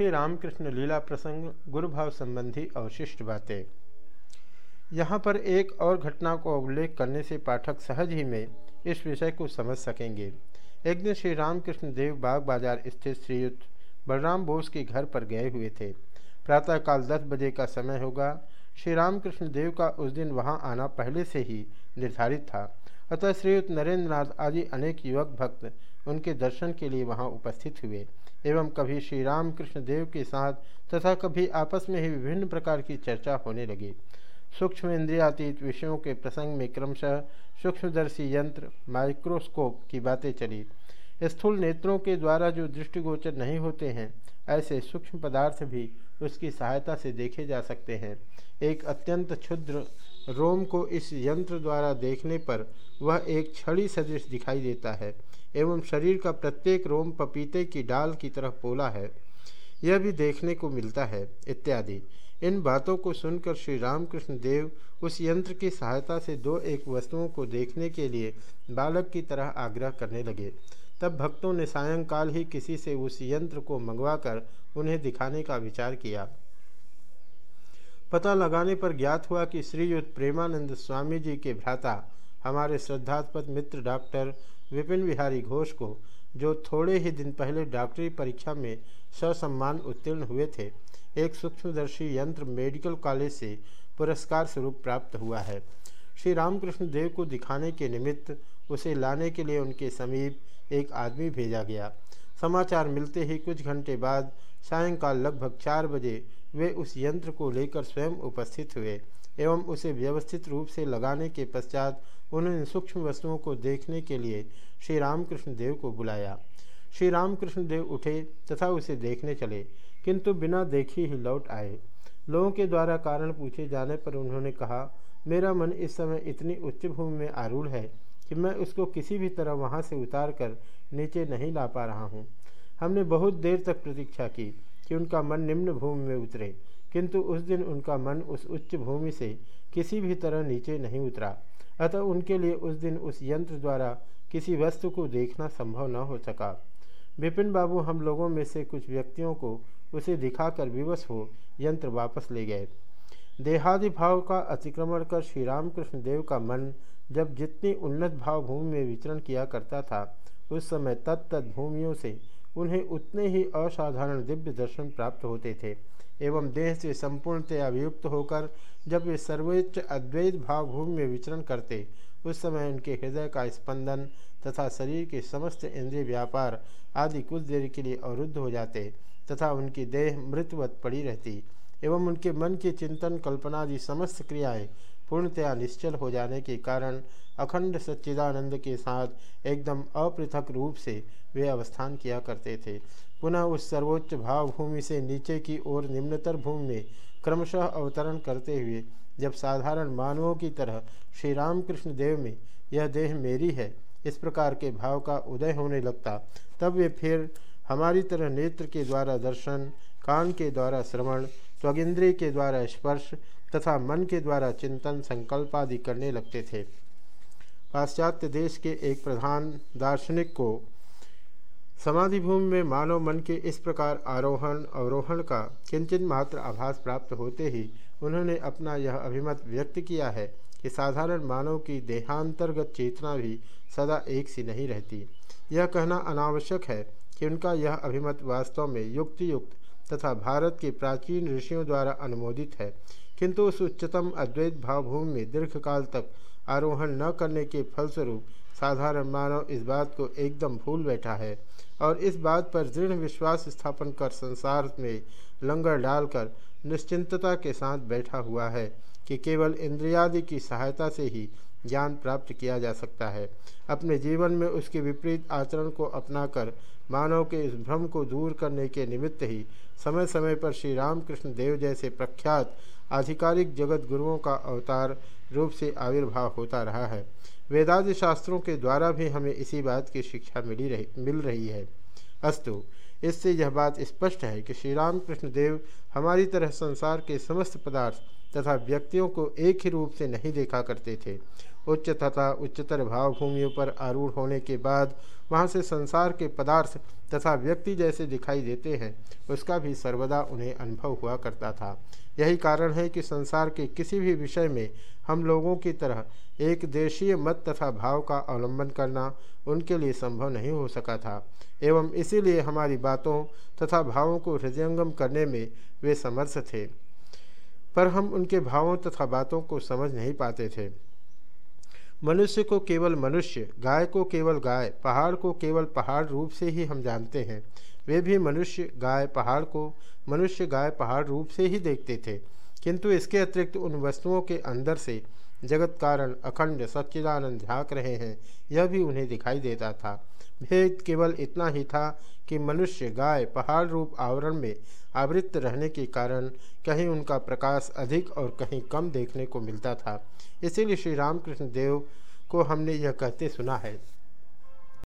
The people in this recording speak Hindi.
श्री रामकृष्ण लीला प्रसंग, गुरुभाव संबंधी अवशिष्ट बातें। यहाँ पर एक और घटना को उल्लेख करने से पाठक सहज ही में इस विषय को समझ सकेंगे। एक दिन श्री रामकृष्ण देव बाग बाज़ार स्थित श्रीयुक्त बलराम बोस के घर पर गए हुए थे। प्रातःकाल दस बजे का समय होगा। श्री रामकृष्ण देव का उस दिन वहाँ आना पहले से ही निर्धारित था। अतः श्रीयुक्त नरेंद्र नाथ आदि अनेक युवक भक्त उनके दर्शन के लिए वहाँ उपस्थित हुए। एवं कभी श्री राम कृष्ण देव के साथ तथा कभी आपस में ही विभिन्न प्रकार की चर्चा होने लगी। सूक्ष्म इंद्रियातीत विषयों के प्रसंग में क्रमशः सूक्ष्मदर्शी यंत्र, माइक्रोस्कोप की बातें चली। स्थूल नेत्रों के द्वारा जो दृष्टिगोचर नहीं होते हैं, ऐसे सूक्ष्म पदार्थ भी उसकी सहायता से देखे जा सकते हैं। एक अत्यंत क्षुद्र रोम को इस यंत्र द्वारा देखने पर वह एक छड़ी सदृश दिखाई देता है, एवं शरीर का प्रत्येक रोम पपीते की डाल की तरह पोला है। यह भी देखने को मिलता है, इत्यादि। इन बातों को सुनकर श्री रामकृष्ण देव उस यंत्र की सहायता से दो एक वस्तुओं को देखने के लिए बालक की तरह आग्रह करने लगे। तब भक्तों ने सायंकाल ही किसी से उस यंत्र को मंगवाकर उन्हें दिखाने का विचार किया। पता लगाने पर ज्ञात हुआ कि श्रीयुक्त प्रेमानंद स्वामी जी के भ्राता, हमारे श्रद्धास्पद मित्र डॉक्टर विपिन बिहारी घोष को, जो थोड़े ही दिन पहले डॉक्टरी परीक्षा में ससम्मान उत्तीर्ण हुए थे, एक सूक्ष्मदर्शी यंत्र मेडिकल कॉलेज से पुरस्कार स्वरूप प्राप्त हुआ है। श्री रामकृष्ण देव को दिखाने के निमित्त उसे लाने के लिए उनके समीप एक आदमी भेजा गया। समाचार मिलते ही कुछ घंटे बाद सायंकाल लगभग चार बजे वे उस यंत्र को लेकर स्वयं उपस्थित हुए एवं उसे व्यवस्थित रूप से लगाने के पश्चात उन्होंने सूक्ष्म वस्तुओं को देखने के लिए श्री रामकृष्ण देव को बुलाया। श्री रामकृष्ण देव उठे तथा उसे देखने चले, किंतु बिना देखे ही लौट आए। लोगों के द्वारा कारण पूछे जाने पर उन्होंने कहा, मेरा मन इस समय इतनी उच्च भूमि में आरूढ़ है कि मैं उसको किसी भी तरह वहाँ से उतार कर नीचे नहीं ला पा रहा हूँ। हमने बहुत देर तक प्रतीक्षा की कि उनका मन निम्न भूमि में उतरे, किंतु उस दिन उनका मन उस उच्च भूमि से किसी भी तरह नीचे नहीं उतरा। अतः उनके लिए उस दिन उस यंत्र द्वारा किसी वस्तु को देखना संभव न हो सका। विपिन बाबू, हम लोगों में से कुछ व्यक्तियों को उसे दिखाकर विवश हो यंत्र वापस ले गए। देहादि भाव का अतिक्रमण कर श्री रामकृष्ण देव का मन जब जितनी उन्नत भाव भूमि में विचरण किया करता था, उस समय तत्त भूमियों से उन्हें उतने ही असाधारण दिव्य दर्शन प्राप्त होते थे एवं देह से संपूर्णतया अभियुक्त होकर जब वे सर्वोच्च अद्वैत भाव भूमि में विचरण करते, उस समय उनके हृदय का स्पंदन तथा शरीर के समस्त इंद्रिय व्यापार आदि कुछ देर के लिए अवरुद्ध हो जाते तथा उनकी देह मृतवत पड़ी रहती एवं उनके मन की चिंतन कल्पना आदि समस्त क्रियाएँ पूर्णतया निश्चल हो जाने के कारण अखंड सच्चिदानंद के साथ एकदम अपृथक रूप से वे अवस्थान किया करते थे। पुनः उस सर्वोच्च भावभूमि से नीचे की ओर निम्नतर भूमि में क्रमशः अवतरण करते हुए, जब साधारण मानवों की तरह श्री रामकृष्ण देव में यह देह मेरी है, इस प्रकार के भाव का उदय होने लगता, तब वे फिर हमारी तरह नेत्र के द्वारा दर्शन, कान के द्वारा श्रवण त्वगिंद्रिय के द्वारा स्पर्श तथा मन के द्वारा चिंतन संकल्प आदि करने लगते थे। पाश्चात्य देश के एक प्रधान दार्शनिक को समाधि भूमि में मानव मन के इस प्रकार आरोहण, अवरोहण का किंचित मात्र आभास प्राप्त होते ही उन्होंने अपना यह अभिमत व्यक्त किया है कि साधारण मानव की देहांतर्गत चेतना भी सदा एक सी नहीं रहती। यह कहना अनावश्यक है कि उनका यह अभिमत वास्तव में युक्ति युक्त तथा भारत के प्राचीन ऋषियों द्वारा अनुमोदित है। किंतु उस उच्चतम अद्वैत भावभूमि में दीर्घकाल तक आरोहण न करने के फलस्वरूप साधारण मानव इस बात को एकदम भूल बैठा है और इस बात पर दृढ़ विश्वास स्थापन कर संसार में लंगर डालकर निश्चिंतता के साथ बैठा हुआ है कि केवल इंद्रियादि की सहायता से ही ज्ञान प्राप्त किया जा सकता है। अपने जीवन में उसके विपरीत आचरण को अपनाकर मानव के इस भ्रम को दूर करने के निमित्त ही समय समय पर श्री रामकृष्ण देव जैसे प्रख्यात आधिकारिक जगत गुरुओं का अवतार रूप से आविर्भाव होता रहा है। वेदादि शास्त्रों के द्वारा भी हमें इसी बात की शिक्षा मिली रही, मिल रही है। अस्तु, इससे यह बात स्पष्ट है कि श्री रामकृष्ण देव हमारी तरह संसार के समस्त पदार्थ तथा व्यक्तियों को एक ही रूप से नहीं देखा करते थे। उच्च तथा उच्चतर भावभूमियों पर आरूढ़ होने के बाद वहाँ से संसार के पदार्थ तथा व्यक्ति जैसे दिखाई देते हैं, उसका भी सर्वदा उन्हें अनुभव हुआ करता था। यही कारण है कि संसार के किसी भी विषय में हम लोगों की तरह एक देशीय मत तथा भाव का अवलंबन करना उनके लिए संभव नहीं हो सका था, एवं इसीलिए हमारी बातों तथा भावों को हृदयंगम करने में वे समर्थ थे। पर हम उनके भावों तथा बातों को समझ नहीं पाते थे। मनुष्य को केवल मनुष्य, गाय को केवल गाय, पहाड़ को केवल पहाड़ रूप से ही हम जानते हैं। वे भी मनुष्य, गाय, पहाड़ को मनुष्य, गाय, पहाड़ रूप से ही देखते थे। किंतु इसके अतिरिक्त उन वस्तुओं के अंदर से जगत कारण अखंड सच्चिदानंद झाँक रहे हैं, यह भी उन्हें दिखाई देता था। भेद केवल इतना ही था कि मनुष्य गाय, पहाड़ रूप आवरण में आवृत्त रहने के कारण कहीं उनका प्रकाश अधिक और कहीं कम देखने को मिलता था। इसीलिए श्री रामकृष्ण देव को हमने यह कहते सुना है।